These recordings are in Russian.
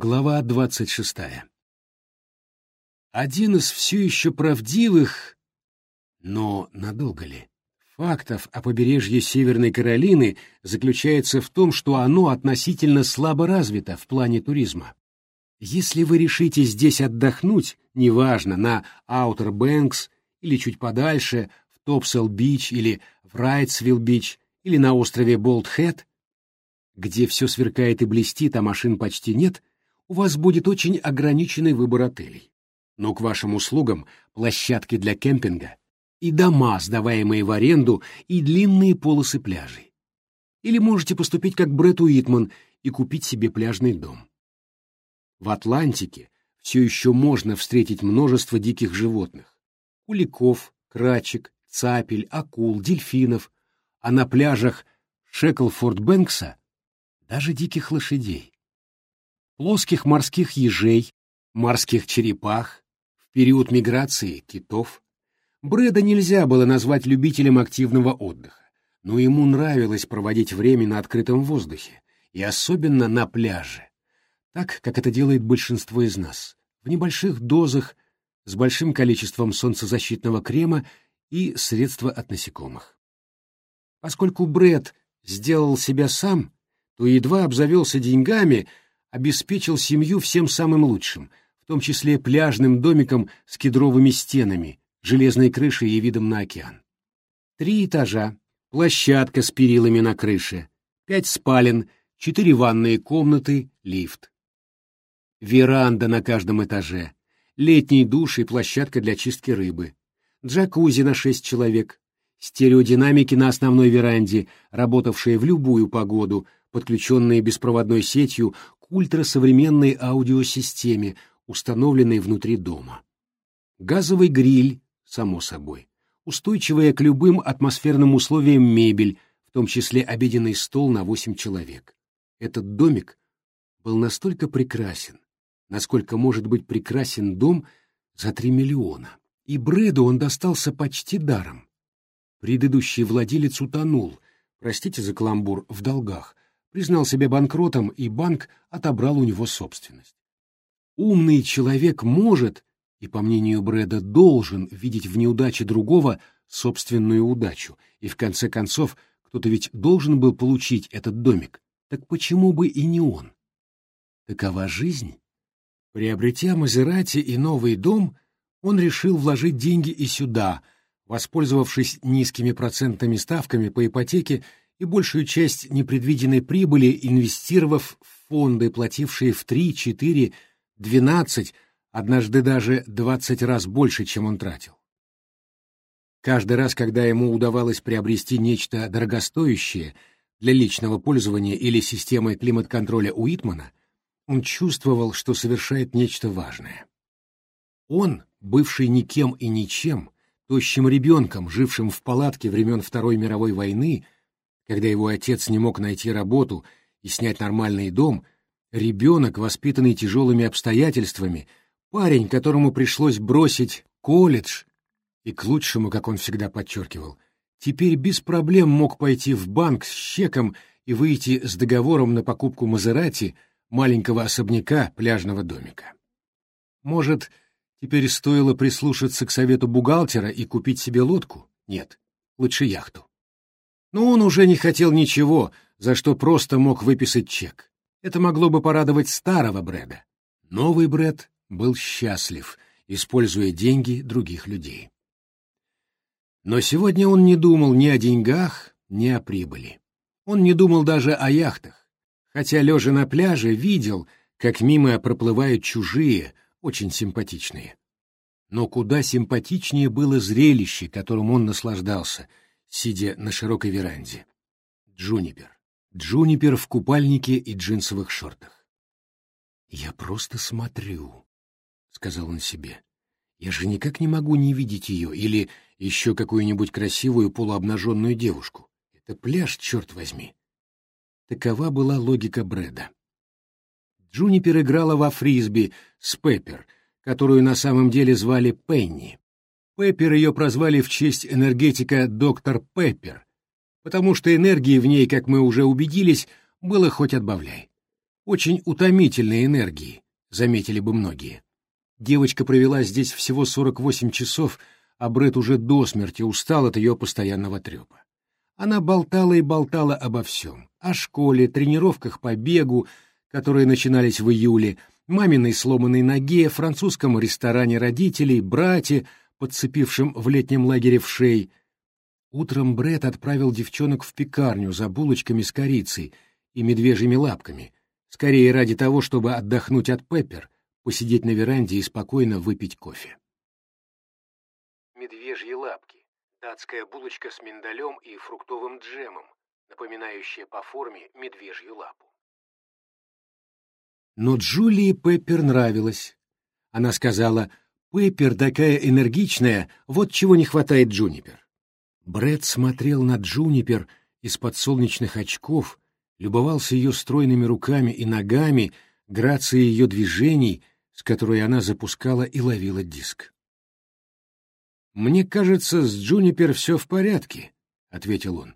Глава двадцать шестая. Один из все еще правдивых, но надолго ли, фактов о побережье Северной Каролины заключается в том, что оно относительно слабо развито в плане туризма. Если вы решите здесь отдохнуть, неважно, на Аутер Бэнкс или чуть подальше, в Топсел-Бич или в Райтсвилл-Бич или на острове Болд-Хед, где все сверкает и блестит, а машин почти нет, у вас будет очень ограниченный выбор отелей. Но к вашим услугам площадки для кемпинга и дома, сдаваемые в аренду, и длинные полосы пляжей. Или можете поступить как Брэд Уитман и купить себе пляжный дом. В Атлантике все еще можно встретить множество диких животных. Куликов, крачек, цапель, акул, дельфинов, а на пляжах Шеклфорд-Бэнкса даже диких лошадей плоских морских ежей, морских черепах, в период миграции китов. Брэда нельзя было назвать любителем активного отдыха, но ему нравилось проводить время на открытом воздухе, и особенно на пляже, так, как это делает большинство из нас, в небольших дозах, с большим количеством солнцезащитного крема и средства от насекомых. Поскольку Брэд сделал себя сам, то едва обзавелся деньгами — обеспечил семью всем самым лучшим, в том числе пляжным домиком с кедровыми стенами, железной крышей и видом на океан. Три этажа, площадка с перилами на крыше, пять спален, четыре ванные комнаты, лифт. Веранда на каждом этаже, летний душ и площадка для чистки рыбы, джакузи на шесть человек, стереодинамики на основной веранде, работавшие в любую погоду, подключенные беспроводной сетью ультрасовременной аудиосистеме, установленной внутри дома. Газовый гриль, само собой, устойчивая к любым атмосферным условиям мебель, в том числе обеденный стол на восемь человек. Этот домик был настолько прекрасен, насколько может быть прекрасен дом за три миллиона. И Брэду он достался почти даром. Предыдущий владелец утонул, простите за каламбур, в долгах, признал себя банкротом, и банк отобрал у него собственность. Умный человек может, и, по мнению Брэда, должен видеть в неудаче другого собственную удачу, и в конце концов кто-то ведь должен был получить этот домик. Так почему бы и не он? Такова жизнь. Приобретя Мазерати и новый дом, он решил вложить деньги и сюда, воспользовавшись низкими процентными ставками по ипотеке и большую часть непредвиденной прибыли инвестировав в фонды, платившие в 3, 4, 12, однажды даже 20 раз больше, чем он тратил. Каждый раз, когда ему удавалось приобрести нечто дорогостоящее для личного пользования или системы климат-контроля Уитмана, он чувствовал, что совершает нечто важное. Он, бывший никем и ничем, тощим ребенком, жившим в палатке времен Второй мировой войны, когда его отец не мог найти работу и снять нормальный дом, ребенок, воспитанный тяжелыми обстоятельствами, парень, которому пришлось бросить колледж, и к лучшему, как он всегда подчеркивал, теперь без проблем мог пойти в банк с чеком и выйти с договором на покупку Мазерати маленького особняка пляжного домика. Может, теперь стоило прислушаться к совету бухгалтера и купить себе лодку? Нет, лучше яхту. Но он уже не хотел ничего, за что просто мог выписать чек. Это могло бы порадовать старого Брэда. Новый Брэд был счастлив, используя деньги других людей. Но сегодня он не думал ни о деньгах, ни о прибыли. Он не думал даже о яхтах, хотя, лежа на пляже, видел, как мимо проплывают чужие, очень симпатичные. Но куда симпатичнее было зрелище, которым он наслаждался — сидя на широкой веранде. Джунипер. Джунипер в купальнике и джинсовых шортах. «Я просто смотрю», — сказал он себе. «Я же никак не могу не видеть ее или еще какую-нибудь красивую полуобнаженную девушку. Это пляж, черт возьми». Такова была логика Брэда. Джунипер играла во фрисби с Пеппер, которую на самом деле звали Пенни. Пеппер ее прозвали в честь энергетика доктор Пеппер, потому что энергии в ней, как мы уже убедились, было хоть отбавляй. очень утомительной энергии, заметили бы многие. Девочка провела здесь всего 48 часов, а Бред уже до смерти устал от ее постоянного трепа. Она болтала и болтала обо всем. О школе, тренировках по бегу, которые начинались в июле, маминой сломанной ноге, французском ресторане родителей, брате, подцепившем в летнем лагере в шей. Утром Бред отправил девчонок в пекарню за булочками с корицей и медвежьими лапками, скорее ради того, чтобы отдохнуть от Пеппер, посидеть на веранде и спокойно выпить кофе. Медвежьи лапки — датская булочка с миндалем и фруктовым джемом, напоминающая по форме медвежью лапу. Но Джулии Пеппер нравилась. Она сказала, «Пеппер такая энергичная, вот чего не хватает Джунипер». Бред смотрел на Джунипер из-под солнечных очков, любовался ее стройными руками и ногами, грацией ее движений, с которой она запускала и ловила диск. «Мне кажется, с Джунипер все в порядке», — ответил он.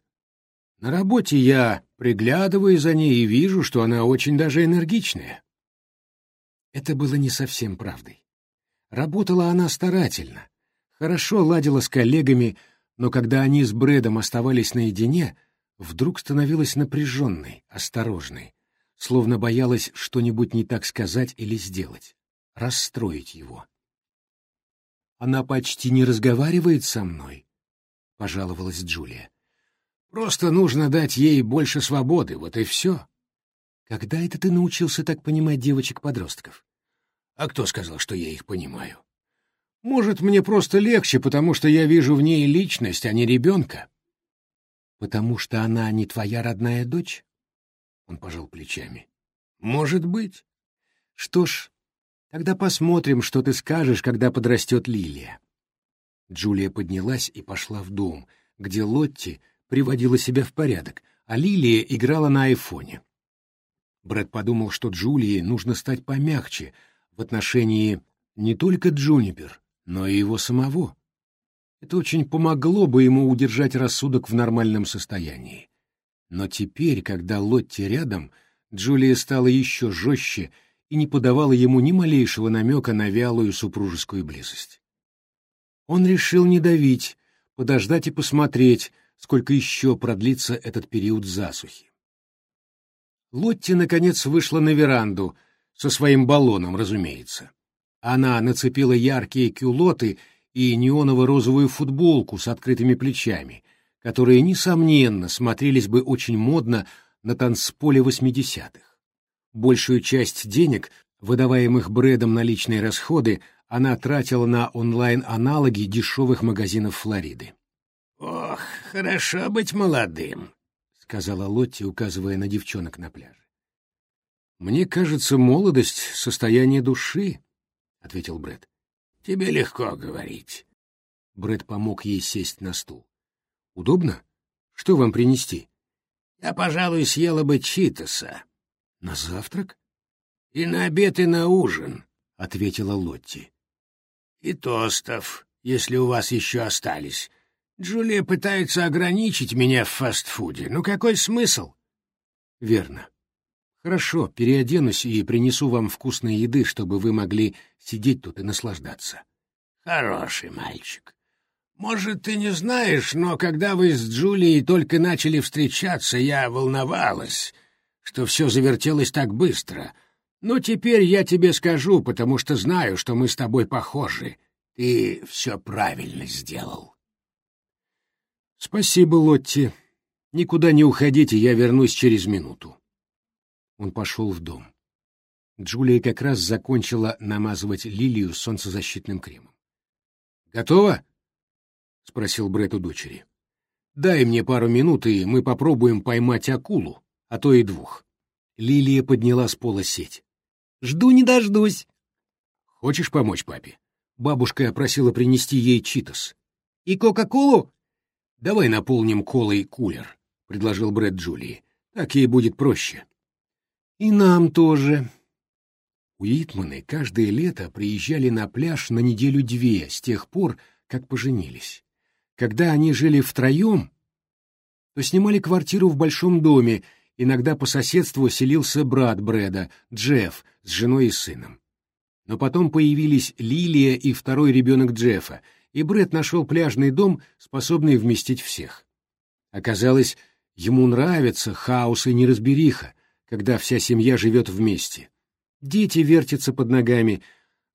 «На работе я приглядываю за ней и вижу, что она очень даже энергичная». Это было не совсем правдой. Работала она старательно, хорошо ладила с коллегами, но когда они с Брэдом оставались наедине, вдруг становилась напряженной, осторожной, словно боялась что-нибудь не так сказать или сделать, расстроить его. «Она почти не разговаривает со мной», — пожаловалась Джулия. «Просто нужно дать ей больше свободы, вот и все». Когда это ты научился так понимать девочек-подростков? А кто сказал, что я их понимаю? Может, мне просто легче, потому что я вижу в ней личность, а не ребенка. Потому что она не твоя родная дочь? Он пожал плечами. Может быть. Что ж, тогда посмотрим, что ты скажешь, когда подрастет Лилия. Джулия поднялась и пошла в дом, где Лотти приводила себя в порядок, а Лилия играла на айфоне. Брэд подумал, что Джулии нужно стать помягче в отношении не только Джунипер, но и его самого. Это очень помогло бы ему удержать рассудок в нормальном состоянии. Но теперь, когда Лотти рядом, Джулия стала еще жестче и не подавала ему ни малейшего намека на вялую супружескую близость. Он решил не давить, подождать и посмотреть, сколько еще продлится этот период засухи. Лотти, наконец, вышла на веранду, со своим баллоном, разумеется. Она нацепила яркие кюлоты и неоново-розовую футболку с открытыми плечами, которые, несомненно, смотрелись бы очень модно на танцполе восьмидесятых. Большую часть денег, выдаваемых Брэдом на личные расходы, она тратила на онлайн-аналоги дешевых магазинов Флориды. «Ох, хорошо быть молодым», сказала Лотти, указывая на девчонок на пляже. Мне кажется, молодость — состояние души, — ответил Бред. Тебе легко говорить. Бред помог ей сесть на стул. Удобно? Что вам принести? Я, пожалуй, съела бы читоса. На завтрак? И на обед, и на ужин, — ответила Лотти. И тостов, если у вас еще остались. Джулия пытается ограничить меня в фастфуде. Ну какой смысл? Верно. Хорошо, переоденусь и принесу вам вкусной еды, чтобы вы могли сидеть тут и наслаждаться. Хороший мальчик. Может, ты не знаешь, но когда вы с Джулией только начали встречаться, я волновалась, что все завертелось так быстро. Но теперь я тебе скажу, потому что знаю, что мы с тобой похожи. Ты все правильно сделал. «Спасибо, Лотти. Никуда не уходите, я вернусь через минуту». Он пошел в дом. Джулия как раз закончила намазывать лилию солнцезащитным кремом. «Готово?» — спросил Брэд у дочери. «Дай мне пару минут, и мы попробуем поймать акулу, а то и двух». Лилия подняла с пола сеть. «Жду не дождусь». «Хочешь помочь папе?» Бабушка просила принести ей читос. «И Кока-Колу?» «Давай наполним колой кулер», — предложил Брэд Джулии. «Так ей будет проще». «И нам тоже». Уитманы каждое лето приезжали на пляж на неделю-две с тех пор, как поженились. Когда они жили втроем, то снимали квартиру в большом доме, иногда по соседству селился брат Брэда, Джефф, с женой и сыном. Но потом появились Лилия и второй ребенок Джеффа, и Брэд нашел пляжный дом, способный вместить всех. Оказалось, ему нравится хаос и неразбериха, когда вся семья живет вместе. Дети вертятся под ногами,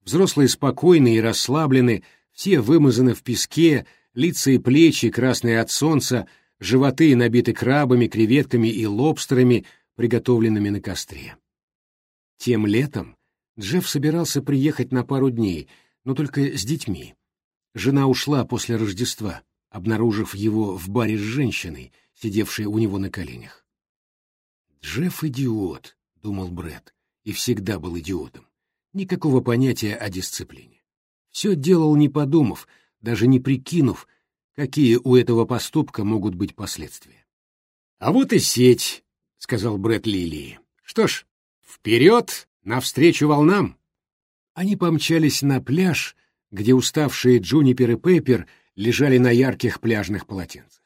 взрослые спокойны и расслаблены, все вымазаны в песке, лица и плечи красные от солнца, животы набиты крабами, креветками и лобстерами, приготовленными на костре. Тем летом Джефф собирался приехать на пару дней, но только с детьми. Жена ушла после Рождества, обнаружив его в баре с женщиной, сидевшей у него на коленях. «Джефф идиот», — думал Брэд, и всегда был идиотом. Никакого понятия о дисциплине. Все делал не подумав, даже не прикинув, какие у этого поступка могут быть последствия. «А вот и сеть», — сказал Брэд Лилии. «Что ж, вперед, навстречу волнам!» Они помчались на пляж, где уставшие Джунипер и Пеппер лежали на ярких пляжных полотенцах.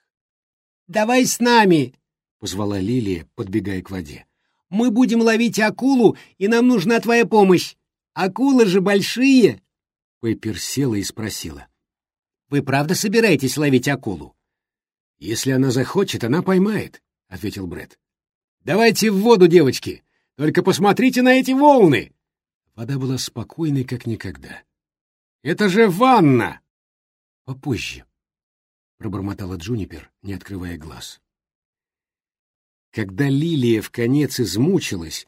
«Давай с нами!» — позвала Лилия, подбегая к воде. «Мы будем ловить акулу, и нам нужна твоя помощь. Акулы же большие!» Пеппер села и спросила. «Вы правда собираетесь ловить акулу?» «Если она захочет, она поймает», — ответил Бред. «Давайте в воду, девочки! Только посмотрите на эти волны!» Вода была спокойной, как никогда. «Это же ванна!» «Попозже», — пробормотала Джунипер, не открывая глаз. Когда Лилия в конец измучилась,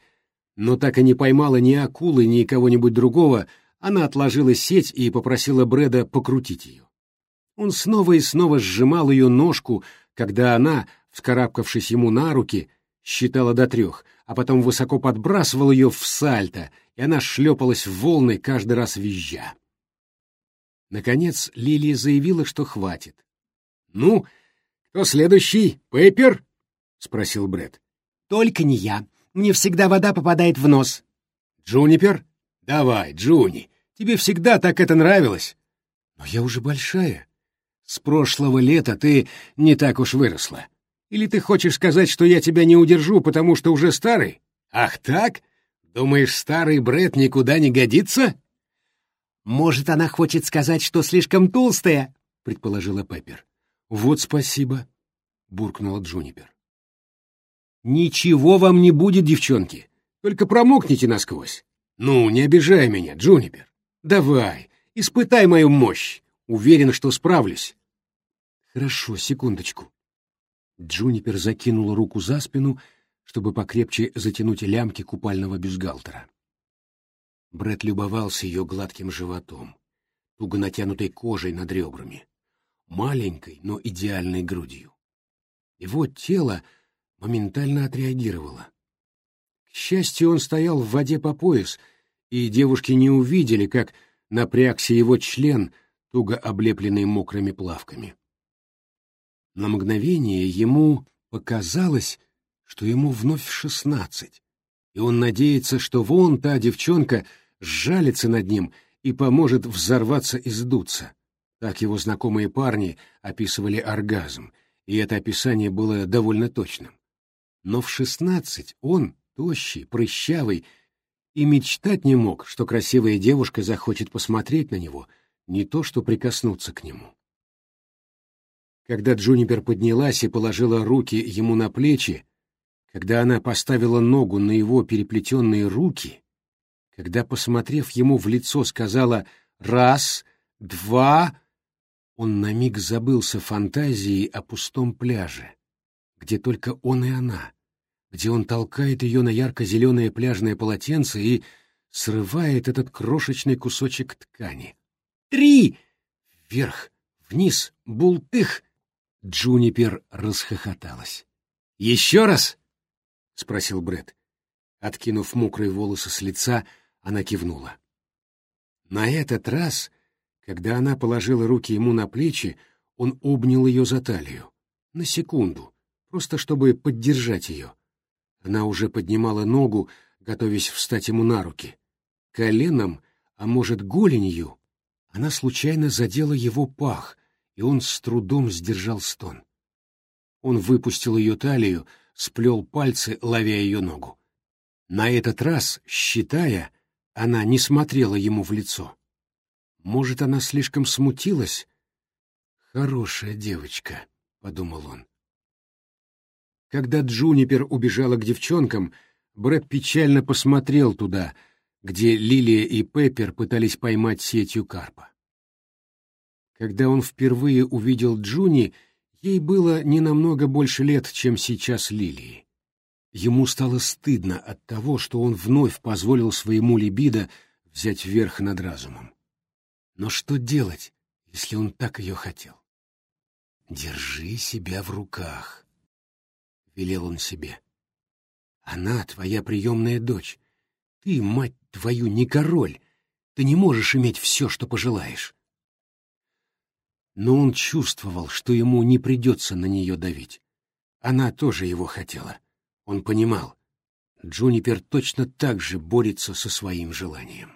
но так и не поймала ни акулы, ни кого-нибудь другого, она отложила сеть и попросила Брэда покрутить ее. Он снова и снова сжимал ее ножку, когда она, вскарабкавшись ему на руки, считала до трех, а потом высоко подбрасывал ее в сальто, и она шлепалась в волны, каждый раз визжа. Наконец Лилия заявила, что хватит. «Ну, кто следующий? Пеппер?» — спросил Бред. «Только не я. Мне всегда вода попадает в нос». «Джунипер? Давай, Джуни. Тебе всегда так это нравилось». «Но я уже большая». С прошлого лета ты не так уж выросла. Или ты хочешь сказать, что я тебя не удержу, потому что уже старый? Ах так? Думаешь, старый Бред никуда не годится? Может, она хочет сказать, что слишком толстая, предположила Пеппер. Вот спасибо, буркнула Джунипер. Ничего вам не будет, девчонки. Только промокните насквозь. Ну, не обижай меня, Джунипер. Давай, испытай мою мощь. Уверен, что справлюсь. Хорошо, секундочку. Джунипер закинула руку за спину, чтобы покрепче затянуть лямки купального бюстгальтера. Бред любовался ее гладким животом, туго натянутой кожей над ребрами, маленькой, но идеальной грудью. Его тело моментально отреагировало. К счастью, он стоял в воде по пояс, и девушки не увидели, как напрягся его член — туго облепленный мокрыми плавками. На мгновение ему показалось, что ему вновь шестнадцать, и он надеется, что вон та девчонка сжалится над ним и поможет взорваться и сдуться. Так его знакомые парни описывали оргазм, и это описание было довольно точным. Но в шестнадцать он, тощий, прыщавый, и мечтать не мог, что красивая девушка захочет посмотреть на него — не то что прикоснуться к нему. Когда Джунипер поднялась и положила руки ему на плечи, когда она поставила ногу на его переплетенные руки, когда, посмотрев ему в лицо, сказала «раз», «два», он на миг забылся фантазией о пустом пляже, где только он и она, где он толкает ее на ярко-зеленое пляжное полотенце и срывает этот крошечный кусочек ткани. Три! Вверх, вниз, бултых! Джунипер расхохоталась. «Еще раз?» — спросил Бред. Откинув мокрые волосы с лица, она кивнула. На этот раз, когда она положила руки ему на плечи, он обнял ее за талию. На секунду, просто чтобы поддержать ее. Она уже поднимала ногу, готовясь встать ему на руки. Коленом, а может, голенью, она случайно задела его пах, и он с трудом сдержал стон. Он выпустил ее талию, сплел пальцы, ловя ее ногу. На этот раз, считая, она не смотрела ему в лицо. Может, она слишком смутилась? Хорошая девочка, — подумал он. Когда Джунипер убежала к девчонкам, Брэд печально посмотрел туда, где Лилия и Пеппер пытались поймать сетью карпа. Когда он впервые увидел Джуни, ей было не намного больше лет, чем сейчас Лилии. Ему стало стыдно от того, что он вновь позволил своему либидо взять верх над разумом. Но что делать, если он так ее хотел? «Держи себя в руках», — велел он себе. «Она твоя приемная дочь. Ты, мать твою, не король. Ты не можешь иметь все, что пожелаешь но он чувствовал, что ему не придется на нее давить. Она тоже его хотела. Он понимал, Джунипер точно так же борется со своим желанием.